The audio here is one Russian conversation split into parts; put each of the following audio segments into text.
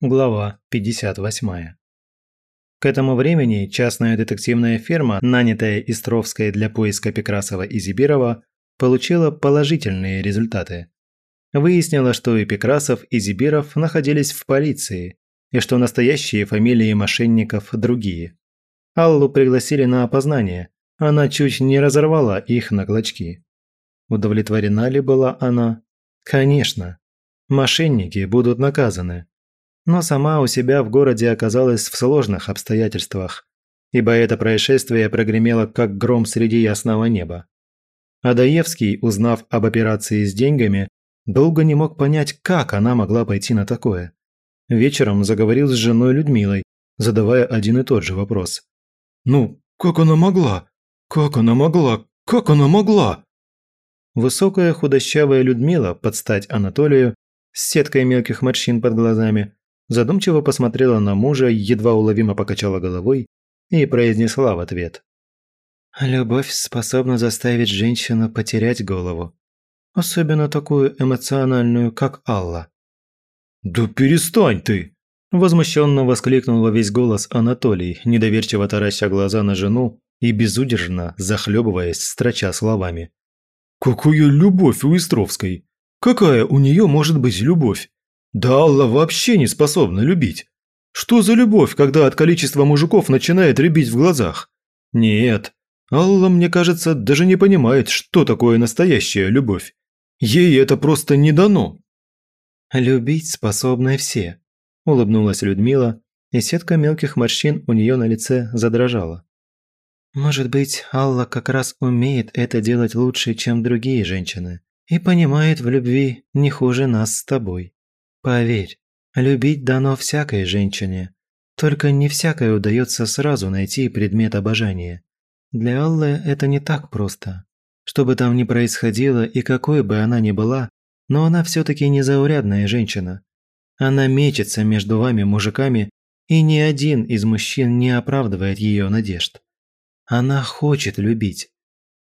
Глава 58. К этому времени частная детективная фирма, нанятая Истровской для поиска Пекрасова и Зибирова, получила положительные результаты. Выяснила, что и Пекрасов, и Зибиров находились в полиции, и что настоящие фамилии мошенников другие. Аллу пригласили на опознание, она чуть не разорвала их на клочки. Удовлетворена ли была она? Конечно. Мошенники будут наказаны, но сама у себя в городе оказалась в сложных обстоятельствах, ибо это происшествие прогремело как гром среди ясного неба. Адаевский, узнав об операции с деньгами, долго не мог понять, как она могла пойти на такое. Вечером заговорил с женой Людмилой, задавая один и тот же вопрос. «Ну, как она могла? Как она могла? Как она могла?» Высокая худощавая Людмила, под стать Анатолию, с сеткой мелких морщин под глазами, задумчиво посмотрела на мужа, едва уловимо покачала головой и произнесла в ответ. «Любовь способна заставить женщину потерять голову, особенно такую эмоциональную, как Алла». «Да перестань ты!» – возмущенно воскликнул во весь голос Анатолий, недоверчиво тараща глаза на жену и безудержно захлебываясь, строча словами. «Какая любовь у Истровской! Какая у нее может быть любовь? Да Алла вообще не способна любить. Что за любовь, когда от количества мужиков начинает рябить в глазах? Нет, Алла, мне кажется, даже не понимает, что такое настоящая любовь. Ей это просто не дано. «Любить способны все», – улыбнулась Людмила, и сетка мелких морщин у нее на лице задрожала. «Может быть, Алла как раз умеет это делать лучше, чем другие женщины, и понимает в любви не хуже нас с тобой». Поверь, любить дано всякой женщине. Только не всякой удается сразу найти предмет обожания. Для Аллы это не так просто. Что бы там ни происходило и какой бы она ни была, но она все-таки незаурядная женщина. Она мечется между вами, мужиками, и ни один из мужчин не оправдывает ее надежд. Она хочет любить,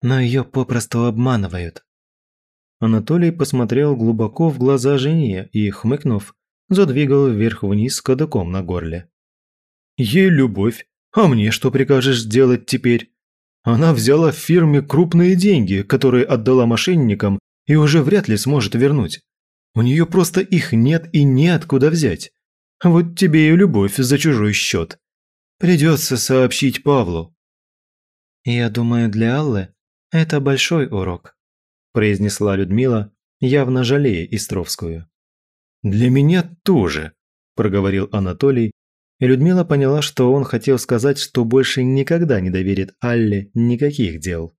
но ее попросту обманывают. Анатолий посмотрел глубоко в глаза жене и, хмыкнув, задвигал вверх-вниз кадыком на горле. «Ей любовь, а мне что прикажешь сделать теперь? Она взяла в фирме крупные деньги, которые отдала мошенникам и уже вряд ли сможет вернуть. У нее просто их нет и неоткуда взять. Вот тебе и любовь за чужой счет. Придется сообщить Павлу». «Я думаю, для Аллы это большой урок», произнесла Людмила, явно жалея Истровскую. «Для меня тоже», – проговорил Анатолий, и Людмила поняла, что он хотел сказать, что больше никогда не доверит Алле никаких дел.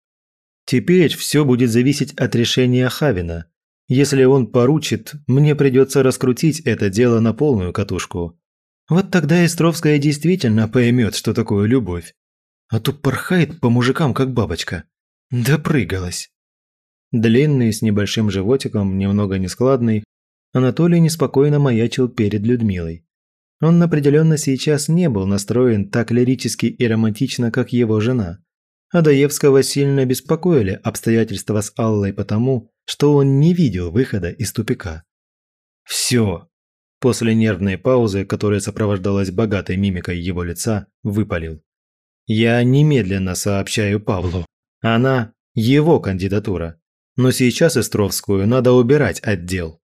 «Теперь все будет зависеть от решения Хавина. Если он поручит, мне придется раскрутить это дело на полную катушку. Вот тогда Истровская действительно поймет, что такое любовь. А то порхает по мужикам, как бабочка. Допрыгалась». Длинный, с небольшим животиком, немного нескладный, Анатолий неспокойно маячил перед Людмилой. Он определенно сейчас не был настроен так лирически и романтично, как его жена. Адаевского сильно беспокоили обстоятельства с Аллой потому, что он не видел выхода из тупика. «Все!» После нервной паузы, которая сопровождалась богатой мимикой его лица, выпалил. «Я немедленно сообщаю Павлу. Она – его кандидатура. Но сейчас Истровскую надо убирать отдел.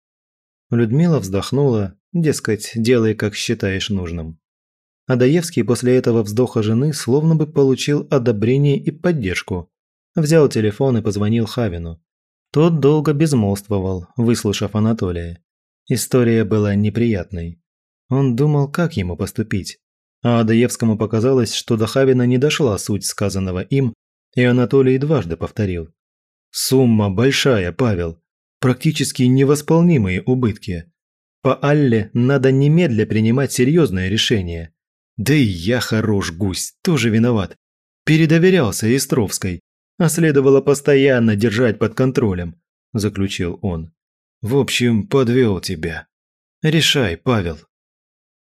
Людмила вздохнула, дескать, делай, как считаешь нужным. Адаевский после этого вздоха жены словно бы получил одобрение и поддержку. Взял телефон и позвонил Хавину. Тот долго безмолвствовал, выслушав Анатолия. История была неприятной. Он думал, как ему поступить. А Адаевскому показалось, что до Хавина не дошла суть сказанного им, и Анатолий дважды повторил. Сумма большая, Павел. Практически невосполнимые убытки. По Алле надо немедля принимать серьезное решение. Да и я хорош гусь, тоже виноват. Передоверялся Истровской, а следовало постоянно держать под контролем, заключил он. В общем, подвел тебя. Решай, Павел.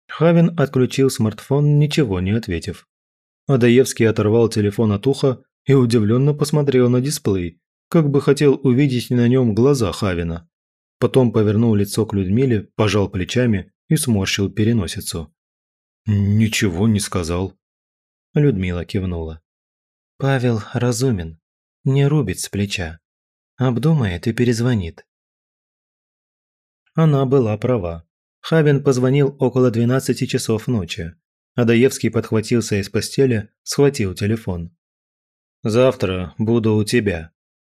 Хавин отключил смартфон, ничего не ответив. Адаевский оторвал телефон от уха и удивленно посмотрел на дисплей, как бы хотел увидеть на нем глаза Хавина. Потом повернул лицо к Людмиле, пожал плечами и сморщил переносицу. «Ничего не сказал». Людмила кивнула. «Павел разумен, не рубит с плеча. Обдумает и перезвонит». Она была права. Хавин позвонил около 12 часов ночи. Адаевский подхватился из постели, схватил телефон. «Завтра буду у тебя», –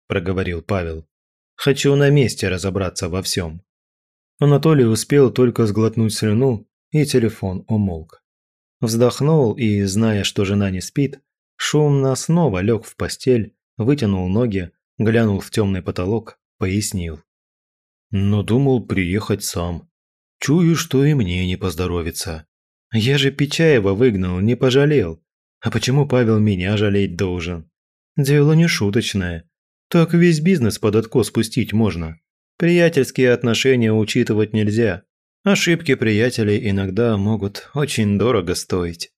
проговорил Павел. «Хочу на месте разобраться во всем». Анатолий успел только сглотнуть слюну, и телефон умолк. Вздохнул и, зная, что жена не спит, шумно снова лег в постель, вытянул ноги, глянул в темный потолок, пояснил. «Но думал приехать сам. Чую, что и мне не поздоровится. Я же Печаева выгнал, не пожалел. А почему Павел меня жалеть должен? Дело не шуточное. Так весь бизнес под откос спустить можно. Приятельские отношения учитывать нельзя. Ошибки приятелей иногда могут очень дорого стоить.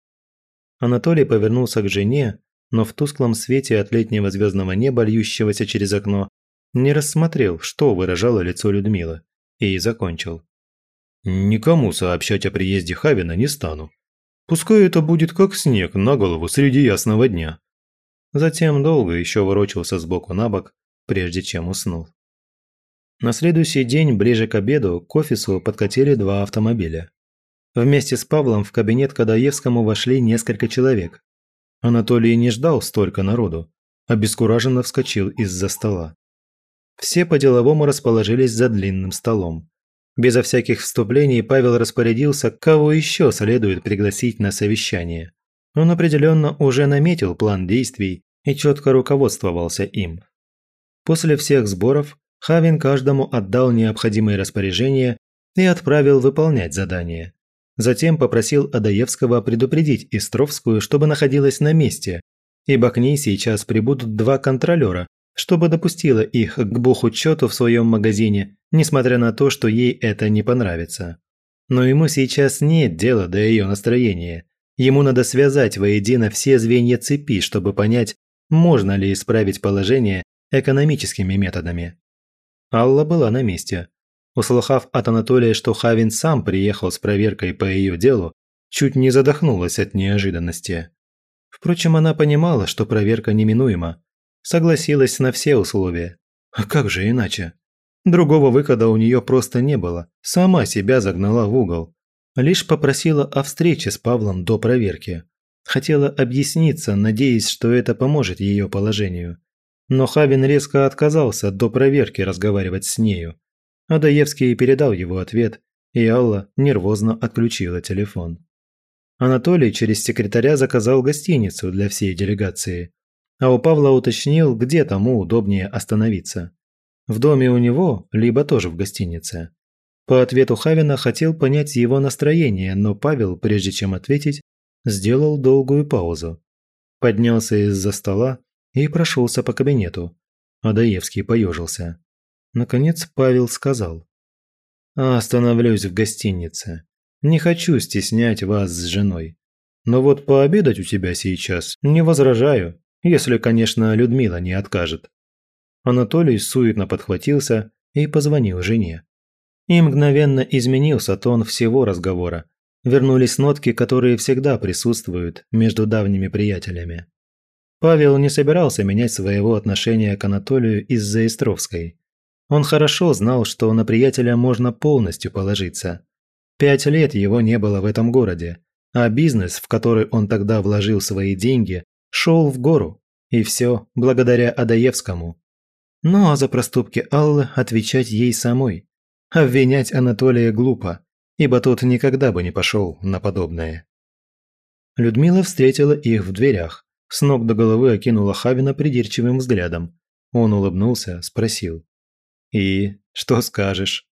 Анатолий повернулся к жене, но в тусклом свете от летнего звездного неба, льющегося через окно, не рассмотрел, что выражало лицо Людмилы, и закончил. «Никому сообщать о приезде Хавина не стану. Пускай это будет как снег на голову среди ясного дня». Затем долго еще ворочался сбоку на бок, прежде чем уснул. На следующий день, ближе к обеду, к офису подкатили два автомобиля. Вместе с Павлом в кабинет к Адаевскому вошли несколько человек. Анатолий не ждал столько народу, обескураженно вскочил из-за стола. Все по-деловому расположились за длинным столом. Безо всяких вступлений Павел распорядился, кого еще следует пригласить на совещание. Он определенно уже наметил план действий и четко руководствовался им. После всех сборов Хавин каждому отдал необходимые распоряжения и отправил выполнять задание. Затем попросил Адаевского предупредить Истровскую, чтобы находилась на месте, ибо к ней сейчас прибудут два контролера, чтобы допустила их к бухучету в своем магазине, несмотря на то, что ей это не понравится. Но ему сейчас нет дела до ее настроения. Ему надо связать воедино все звенья цепи, чтобы понять, можно ли исправить положение экономическими методами. Алла была на месте. Услыхав от Анатолия, что Хавин сам приехал с проверкой по ее делу, чуть не задохнулась от неожиданности. Впрочем, она понимала, что проверка неминуема. Согласилась на все условия. А как же иначе? Другого выхода у нее просто не было. Сама себя загнала в угол. Лишь попросила о встрече с Павлом до проверки. Хотела объясниться, надеясь, что это поможет ее положению. Но Хавин резко отказался до проверки разговаривать с нею. Адаевский передал его ответ, и Алла нервозно отключила телефон. Анатолий через секретаря заказал гостиницу для всей делегации, а у Павла уточнил, где тому удобнее остановиться. В доме у него, либо тоже в гостинице. По ответу Хавина хотел понять его настроение, но Павел, прежде чем ответить, сделал долгую паузу. Поднялся из-за стола и прошелся по кабинету. Адаевский поежился. Наконец Павел сказал. «Остановлюсь в гостинице. Не хочу стеснять вас с женой. Но вот пообедать у тебя сейчас не возражаю, если, конечно, Людмила не откажет». Анатолий суетно подхватился и позвонил жене. И мгновенно изменился тон всего разговора. Вернулись нотки, которые всегда присутствуют между давними приятелями. Павел не собирался менять своего отношения к Анатолию из-за Истровской. Он хорошо знал, что на приятеля можно полностью положиться. Пять лет его не было в этом городе, а бизнес, в который он тогда вложил свои деньги, шел в гору. И все благодаря Адаевскому. Ну а за проступки Аллы отвечать ей самой. Обвинять Анатолия глупо, ибо тот никогда бы не пошел на подобное. Людмила встретила их в дверях, с ног до головы окинула Хавина придирчивым взглядом. Он улыбнулся, спросил. «И что скажешь?»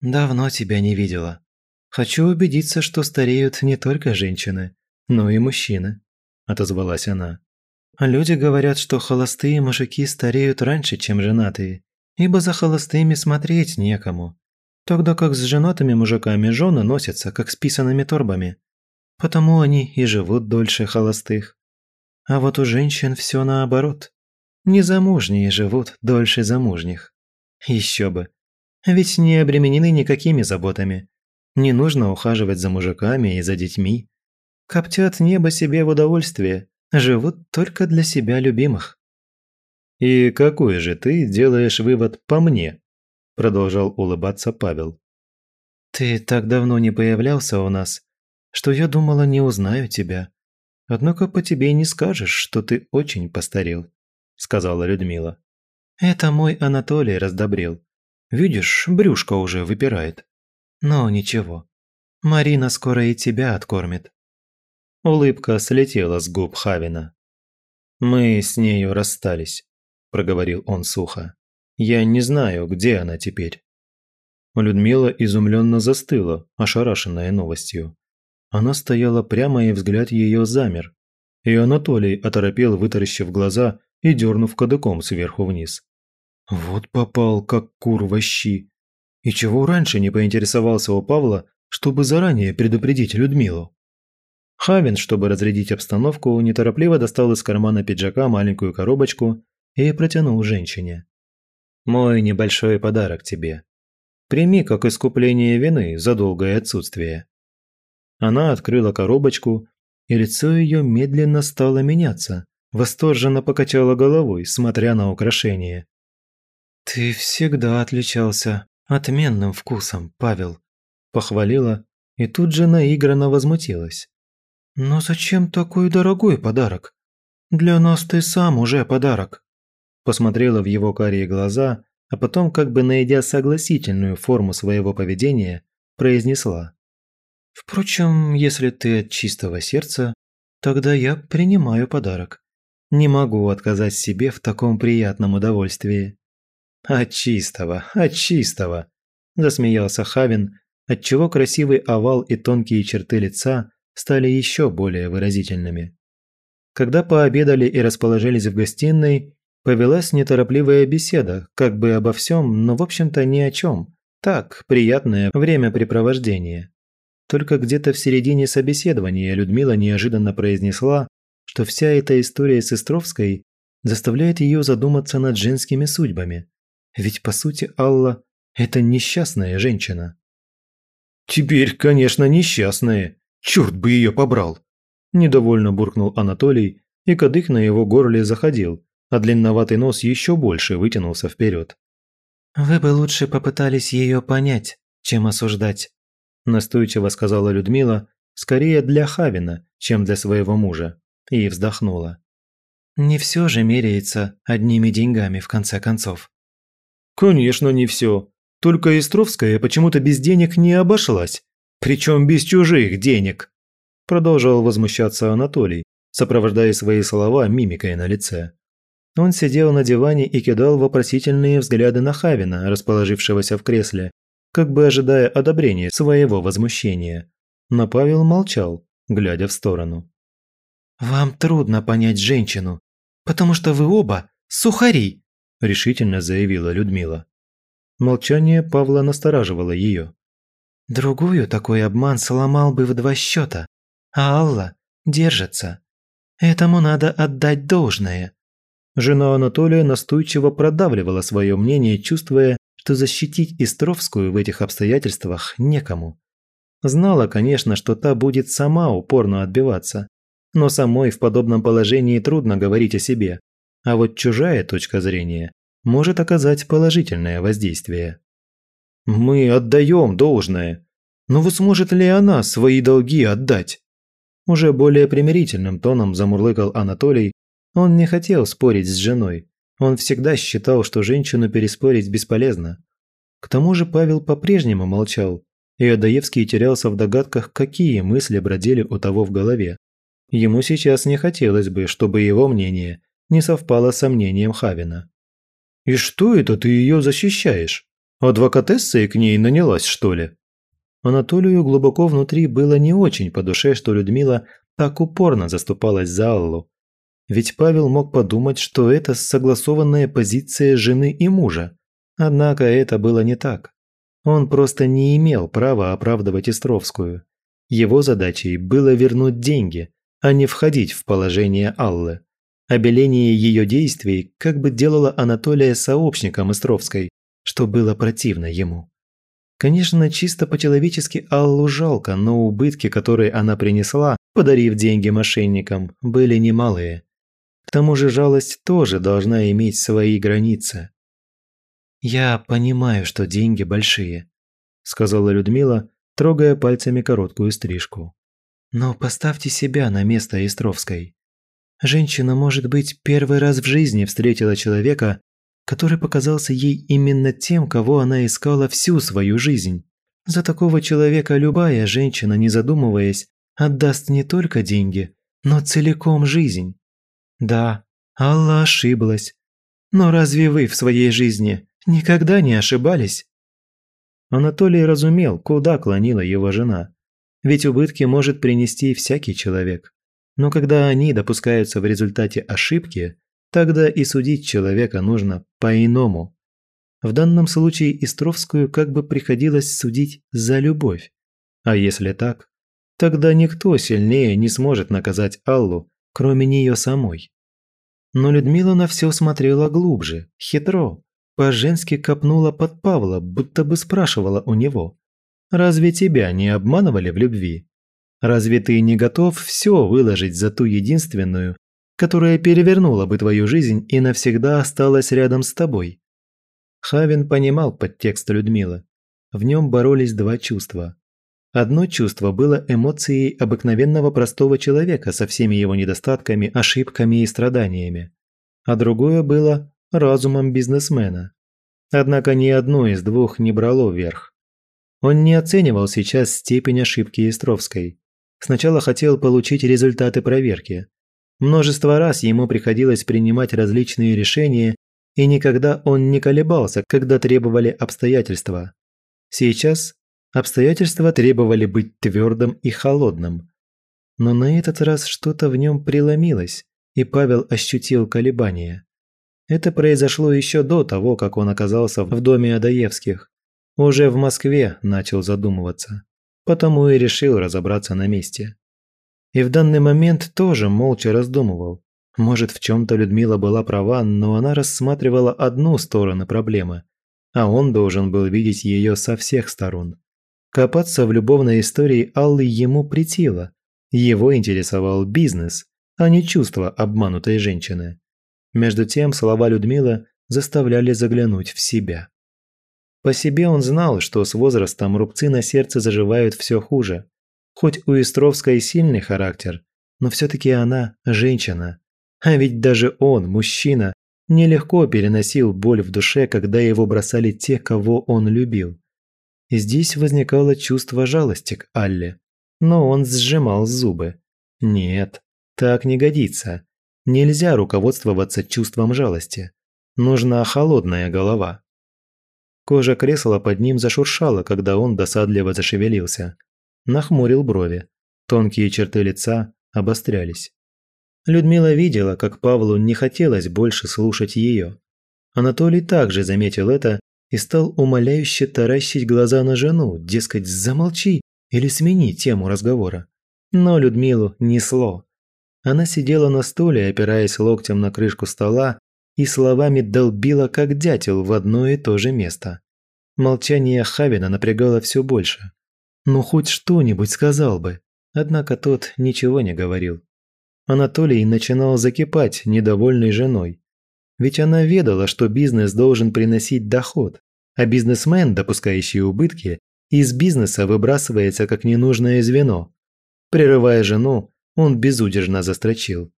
«Давно тебя не видела. Хочу убедиться, что стареют не только женщины, но и мужчины», – отозвалась она. «Люди говорят, что холостые мужики стареют раньше, чем женатые, ибо за холостыми смотреть некому, тогда как с женатыми мужиками жены носятся, как с писанными торбами. Потому они и живут дольше холостых. А вот у женщин все наоборот. Незамужние живут дольше замужних. Еще бы. Ведь не обременены никакими заботами. Не нужно ухаживать за мужиками и за детьми. Коптят небо себе в удовольствие, живут только для себя любимых. «И какой же ты делаешь вывод по мне?» – продолжал улыбаться Павел. «Ты так давно не появлялся у нас, что я думала, не узнаю тебя. Однако по тебе не скажешь, что ты очень постарел», – сказала Людмила. «Это мой Анатолий раздобрел. Видишь, брюшко уже выпирает. Но ничего, Марина скоро и тебя откормит». Улыбка слетела с губ Хавина. «Мы с нею расстались», – проговорил он сухо. «Я не знаю, где она теперь». Людмила изумленно застыла, ошарашенная новостью. Она стояла прямо, и взгляд ее замер. И Анатолий оторопел, вытаращив глаза и дернув кадыком сверху вниз. Вот попал, как кур во щи. И чего раньше не поинтересовался у Павла, чтобы заранее предупредить Людмилу? Хавин, чтобы разрядить обстановку, неторопливо достал из кармана пиджака маленькую коробочку и протянул женщине. «Мой небольшой подарок тебе. Прими как искупление вины за долгое отсутствие». Она открыла коробочку, и лицо ее медленно стало меняться, восторженно покачала головой, смотря на украшение. «Ты всегда отличался отменным вкусом, Павел», – похвалила и тут же наигранно возмутилась. «Но зачем такой дорогой подарок? Для нас ты сам уже подарок». Посмотрела в его карие глаза, а потом, как бы найдя согласительную форму своего поведения, произнесла. «Впрочем, если ты от чистого сердца, тогда я принимаю подарок. Не могу отказать себе в таком приятном удовольствии». «От чистого, от чистого!» – засмеялся Хавин, отчего красивый овал и тонкие черты лица стали еще более выразительными. Когда пообедали и расположились в гостиной, повелась неторопливая беседа, как бы обо всем, но в общем-то ни о чем. Так, приятное времяпрепровождение. Только где-то в середине собеседования Людмила неожиданно произнесла, что вся эта история с Истровской заставляет ее задуматься над женскими судьбами, ведь, по сути, Алла – это несчастная женщина. «Теперь, конечно, несчастная. Черт бы ее побрал!» Недовольно буркнул Анатолий, и кадык на его горле заходил, а длинноватый нос еще больше вытянулся вперед. «Вы бы лучше попытались ее понять, чем осуждать», настойчиво сказала Людмила, скорее для Хавина, чем для своего мужа, и вздохнула. «Не все же меряется одними деньгами, в конце концов». «Конечно, не все. Только Истровская почему-то без денег не обошлась. Причем без чужих денег!» Продолжал возмущаться Анатолий, сопровождая свои слова мимикой на лице. Он сидел на диване и кидал вопросительные взгляды на Хавина, расположившегося в кресле, как бы ожидая одобрения своего возмущения. Но Павел молчал, глядя в сторону. «Вам трудно понять женщину, потому что вы оба сухари!» – решительно заявила Людмила. Молчание Павла настораживало ее. «Другую такой обман сломал бы в два счета, а Алла держится. Этому надо отдать должное». Жена Анатолия настойчиво продавливала свое мнение, чувствуя, что защитить Истровскую в этих обстоятельствах некому. Знала, конечно, что та будет сама упорно отбиваться, но самой в подобном положении трудно говорить о себе, а вот чужая точка зрения может оказать положительное воздействие. «Мы отдаем должное, но вот сможет ли она свои долги отдать?» Уже более примирительным тоном замурлыкал Анатолий, он не хотел спорить с женой, он всегда считал, что женщину переспорить бесполезно. К тому же Павел по-прежнему молчал, и Адаевский терялся в догадках, какие мысли бродили у того в голове. Ему сейчас не хотелось бы, чтобы его мнение не совпало с мнением Хавина. «И что это ты ее защищаешь? Адвокатесса к ней нанялась, что ли?» Анатолию глубоко внутри было не очень по душе, что Людмила так упорно заступалась за Аллу. Ведь Павел мог подумать, что это согласованная позиция жены и мужа. Однако это было не так. Он просто не имел права оправдывать Истровскую. Его задачей было вернуть деньги, а не входить в положение Аллы. Обеление ее действий как бы делало Анатолия сообщником Истровской, что было противно ему. Конечно, чисто по-человечески Аллу жалко, но убытки, которые она принесла, подарив деньги мошенникам, были немалые. К тому же жалость тоже должна иметь свои границы. «Я понимаю, что деньги большие», – сказала Людмила, трогая пальцами короткую стрижку. «Но поставьте себя на место Истровской. Женщина, может быть, первый раз в жизни встретила человека, который показался ей именно тем, кого она искала всю свою жизнь. За такого человека любая женщина, не задумываясь, отдаст не только деньги, но целиком жизнь. Да, Алла ошиблась. Но разве вы в своей жизни никогда не ошибались? Анатолий разумел, куда клонила его жена. Ведь убытки может принести всякий человек. Но когда они допускаются в результате ошибки, тогда и судить человека нужно по-иному. В данном случае Истровскую как бы приходилось судить за любовь. А если так, тогда никто сильнее не сможет наказать Аллу, кроме нее самой. Но Людмила на все смотрела глубже, хитро, по-женски копнула под Павла, будто бы спрашивала у него. «Разве тебя не обманывали в любви? Разве ты не готов все выложить за ту единственную, которая перевернула бы твою жизнь и навсегда осталась рядом с тобой?» Хавин понимал подтекст Людмилы. В нем боролись два чувства. Одно чувство было эмоцией обыкновенного простого человека со всеми его недостатками, ошибками и страданиями. А другое было разумом бизнесмена. Однако ни одно из двух не брало вверх. Он не оценивал сейчас степень ошибки Истровской. Сначала хотел получить результаты проверки. Множество раз ему приходилось принимать различные решения, и никогда он не колебался, когда требовали обстоятельства. Сейчас Обстоятельства требовали быть твердым и холодным. Но на этот раз что-то в нем преломилось, и Павел ощутил колебания. Это произошло еще до того, как он оказался в доме Адаевских. Уже в Москве начал задумываться. Потому и решил разобраться на месте. И в данный момент тоже молча раздумывал. Может, в чем-то Людмила была права, но она рассматривала одну сторону проблемы, а он должен был видеть ее со всех сторон. Копаться в любовной истории Аллы ему притило. Его интересовал бизнес, а не чувство обманутой женщины. Между тем слова Людмилы заставляли заглянуть в себя. По себе он знал, что с возрастом рубцы на сердце заживают все хуже. Хоть у Истровской сильный характер, но все-таки она женщина. А ведь даже он, мужчина, нелегко переносил боль в душе, когда его бросали те, кого он любил. Здесь возникало чувство жалости к Алле, но он сжимал зубы. Нет, так не годится. Нельзя руководствоваться чувством жалости. Нужна холодная голова. Кожа кресла под ним зашуршала, когда он досадливо зашевелился. Нахмурил брови. Тонкие черты лица обострялись. Людмила видела, как Павлу не хотелось больше слушать ее. Анатолий также заметил это и стал умоляюще таращить глаза на жену, дескать, замолчи или смени тему разговора. Но Людмилу несло. Она сидела на стуле, опираясь локтем на крышку стола, и словами долбила, как дятел, в одно и то же место. Молчание Хавина напрягало все больше. Ну, хоть что-нибудь сказал бы. Однако тот ничего не говорил. Анатолий начинал закипать, недовольной женой. Ведь она ведала, что бизнес должен приносить доход, а бизнесмен, допускающий убытки, из бизнеса выбрасывается как ненужное звено. Прерывая жену, он безудержно застрочил.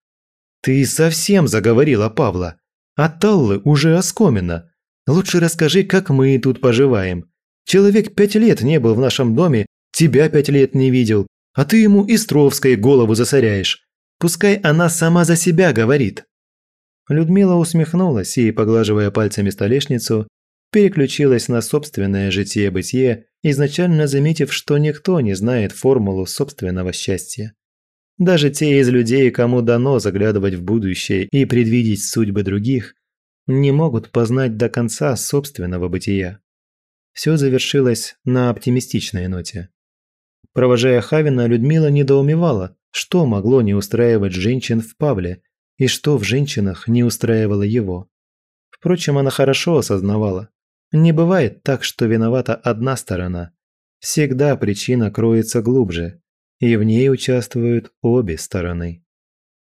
«Ты совсем заговорила, Павла. А Таллы уже оскомина. Лучше расскажи, как мы тут поживаем. Человек пять лет не был в нашем доме, тебя пять лет не видел, а ты ему Истровской голову засоряешь. Пускай она сама за себя говорит». Людмила усмехнулась и, поглаживая пальцами столешницу, переключилась на собственное житие-бытие, изначально заметив, что никто не знает формулу собственного счастья. Даже те из людей, кому дано заглядывать в будущее и предвидеть судьбы других, не могут познать до конца собственного бытия. Все завершилось на оптимистичной ноте. Провожая Хавина, Людмила недоумевала, что могло не устраивать женщин в Павле и что в женщинах не устраивало его. Впрочем, она хорошо осознавала, Не бывает так, что виновата одна сторона. Всегда причина кроется глубже, и в ней участвуют обе стороны.